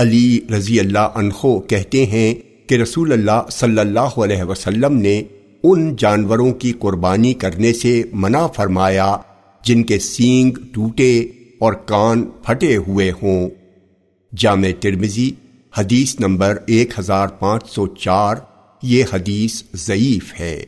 علی رضی اللہ عنہ کہتے ہیں کہ رسول اللہ صلی اللہ علیہ وسلم نے ان جانوروں کی قربانی کرنے سے منع فرمایا جن کے سینگ ٹوٹے اور کان پھٹے ہوئے ہوں۔ جامع ترمزی حدیث نمبر ایک ہزار پانچ سو چار، یہ حدیث ضعیف ہے۔